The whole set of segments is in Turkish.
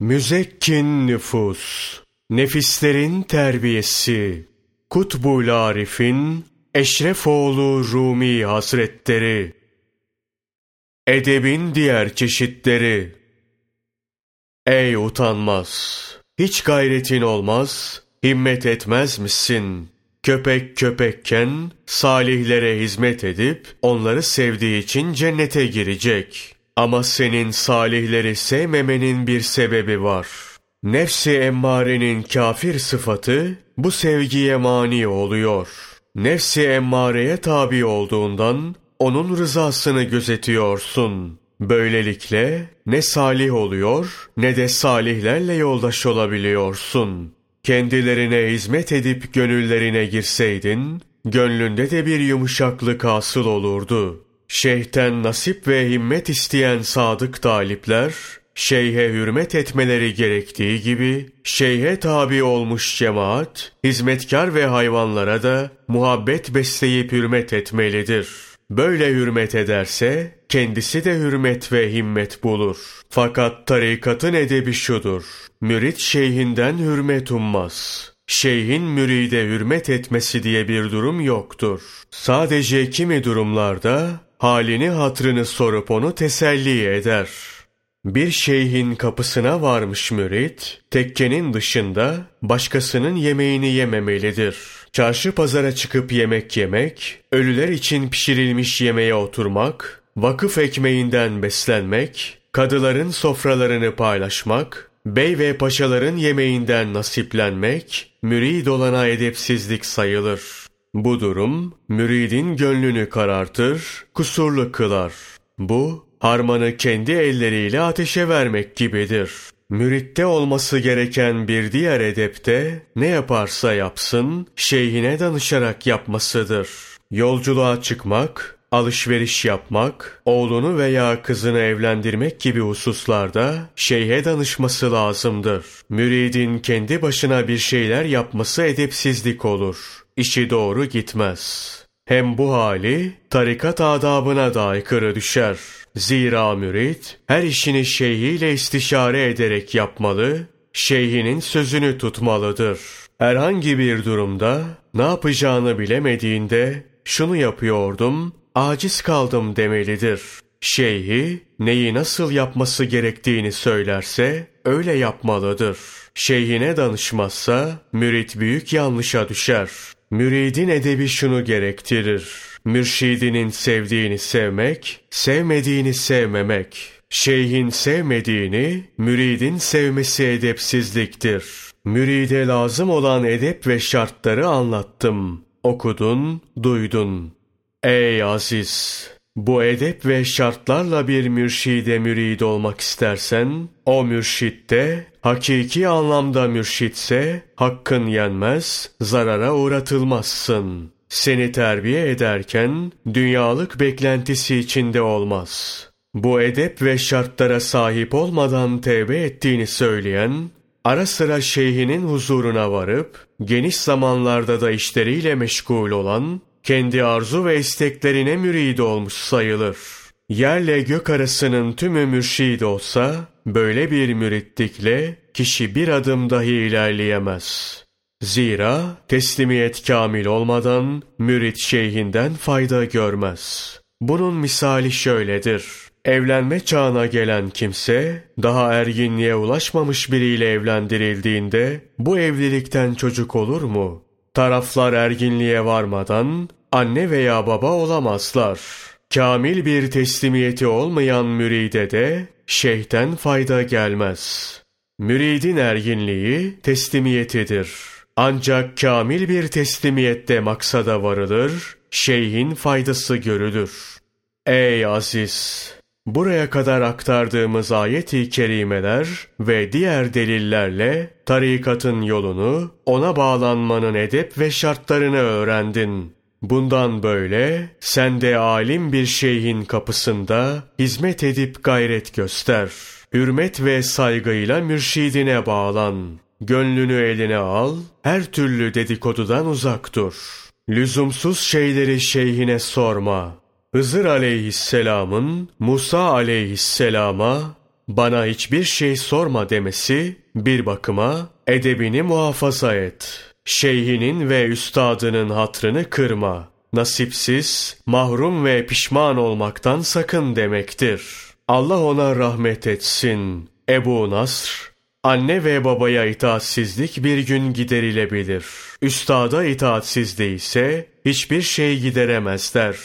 Müzekkin nüfus, nefislerin terbiyesi, Kutbul Arif'in Eşrefoğlu Rumi Hazretleri, Edebin diğer çeşitleri, Ey utanmaz, hiç gayretin olmaz, himmet etmez misin? Köpek köpekken salihlere hizmet edip onları sevdiği için cennete girecek. Ama senin salihleri sevmemenin bir sebebi var. Nefsi emmarenin kafir sıfatı bu sevgiye mani oluyor. Nefsi emmareye tabi olduğundan onun rızasını gözetiyorsun. Böylelikle ne salih oluyor ne de salihlerle yoldaş olabiliyorsun. Kendilerine hizmet edip gönüllerine girseydin, gönlünde de bir yumuşaklık asıl olurdu. Şeyhten nasip ve himmet isteyen sadık talipler, şeyhe hürmet etmeleri gerektiği gibi, şeyhe tabi olmuş cemaat, hizmetkar ve hayvanlara da muhabbet besleyip hürmet etmelidir.'' Böyle hürmet ederse kendisi de hürmet ve himmet bulur. Fakat tarikatın edebi şudur. Mürit şeyhinden hürmet ummaz. Şeyhin müride hürmet etmesi diye bir durum yoktur. Sadece kimi durumlarda halini hatrını sorup onu teselli eder. Bir şeyhin kapısına varmış mürit, tekkenin dışında başkasının yemeğini yememelidir.'' Çarşı pazara çıkıp yemek yemek, ölüler için pişirilmiş yemeğe oturmak, vakıf ekmeğinden beslenmek, kadıların sofralarını paylaşmak, bey ve paşaların yemeğinden nasiplenmek, mürid olana edepsizlik sayılır. Bu durum, müridin gönlünü karartır, kusurlu kılar. Bu, harmanı kendi elleriyle ateşe vermek gibidir. Müritte olması gereken bir diğer edepte ne yaparsa yapsın şeyhine danışarak yapmasıdır. Yolculuğa çıkmak, alışveriş yapmak, oğlunu veya kızını evlendirmek gibi hususlarda şeyhe danışması lazımdır. Müridin kendi başına bir şeyler yapması edepsizlik olur. İşi doğru gitmez. Hem bu hali tarikat adabına da aykırı düşer. Zira mürit her işini şeyhiyle istişare ederek yapmalı, şeyhinin sözünü tutmalıdır. Herhangi bir durumda ne yapacağını bilemediğinde şunu yapıyordum, aciz kaldım demelidir. Şeyhi neyi nasıl yapması gerektiğini söylerse öyle yapmalıdır. Şeyhine danışmazsa mürit büyük yanlışa düşer. Müridin edebi şunu gerektirir. Mürşidinin sevdiğini sevmek, sevmediğini sevmemek. Şeyhin sevmediğini, müridin sevmesi edepsizliktir. Müride lazım olan edep ve şartları anlattım. Okudun, duydun. Ey aziz! Bu edep ve şartlarla bir mürşide mürid olmak istersen, o mürşitte, hakiki anlamda mürşitse, hakkın yenmez, zarara uğratılmazsın. Seni terbiye ederken, dünyalık beklentisi içinde olmaz. Bu edep ve şartlara sahip olmadan tevbe ettiğini söyleyen, ara sıra şeyhinin huzuruna varıp, geniş zamanlarda da işleriyle meşgul olan, kendi arzu ve isteklerine mürid olmuş sayılır. Yerle gök arasının tümü mürşid olsa, böyle bir müritlikle kişi bir adım dahi ilerleyemez. Zira teslimiyet kamil olmadan mürit şeyhinden fayda görmez. Bunun misali şöyledir. Evlenme çağına gelen kimse, daha erginliğe ulaşmamış biriyle evlendirildiğinde, bu evlilikten çocuk olur mu? Taraflar erginliğe varmadan anne veya baba olamazlar. Kamil bir teslimiyeti olmayan müride de şeyhten fayda gelmez. Müridin erginliği teslimiyetidir. Ancak kamil bir teslimiyette maksada varılır, şeyhin faydası görülür. Ey aziz! Buraya kadar aktardığımız ayet-i kerimeler ve diğer delillerle tarikatın yolunu, ona bağlanmanın edep ve şartlarını öğrendin. Bundan böyle sen de alim bir şeyhin kapısında hizmet edip gayret göster. Hürmet ve saygıyla mürşidine bağlan. Gönlünü eline al, her türlü dedikodudan uzak dur. Lüzumsuz şeyleri şeyhine sorma. Hızır aleyhisselamın Musa aleyhisselama bana hiçbir şey sorma demesi bir bakıma edebini muhafaza et. Şeyhinin ve üstadının hatrını kırma. Nasipsiz, mahrum ve pişman olmaktan sakın demektir. Allah ona rahmet etsin. Ebu Nasr, anne ve babaya itaatsizlik bir gün giderilebilir. Üstada itaatsizliği ise hiçbir şey gideremezler.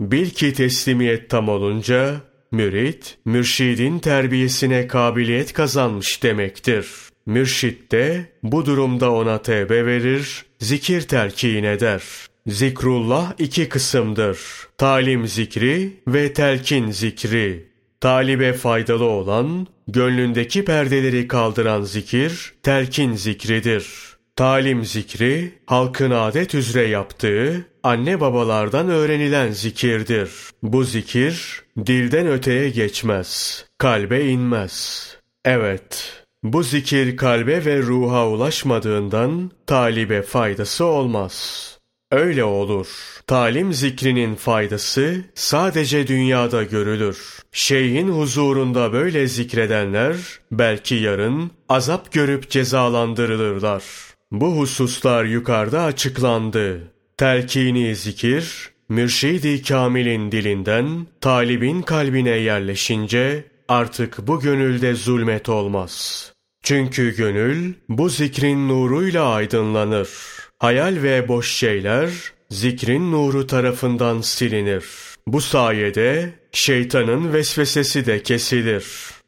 Bil ki teslimiyet tam olunca, mürit, mürşidin terbiyesine kabiliyet kazanmış demektir. Mürşit de bu durumda ona tevbe verir, zikir telkin eder. Zikrullah iki kısımdır. Talim zikri ve telkin zikri. Talibe faydalı olan, gönlündeki perdeleri kaldıran zikir, telkin zikridir. Talim zikri, halkın adet üzere yaptığı, anne babalardan öğrenilen zikirdir. Bu zikir, dilden öteye geçmez, kalbe inmez. Evet, bu zikir kalbe ve ruha ulaşmadığından, talibe faydası olmaz.'' Öyle olur. Talim zikrinin faydası sadece dünyada görülür. Şeyhin huzurunda böyle zikredenler belki yarın azap görüp cezalandırılırlar. Bu hususlar yukarıda açıklandı. Telkini zikir, mürşidi kamilin dilinden talibin kalbine yerleşince artık bu gönülde zulmet olmaz. Çünkü gönül bu zikrin nuruyla aydınlanır. Hayal ve boş şeyler zikrin nuru tarafından silinir. Bu sayede şeytanın vesvesesi de kesilir.''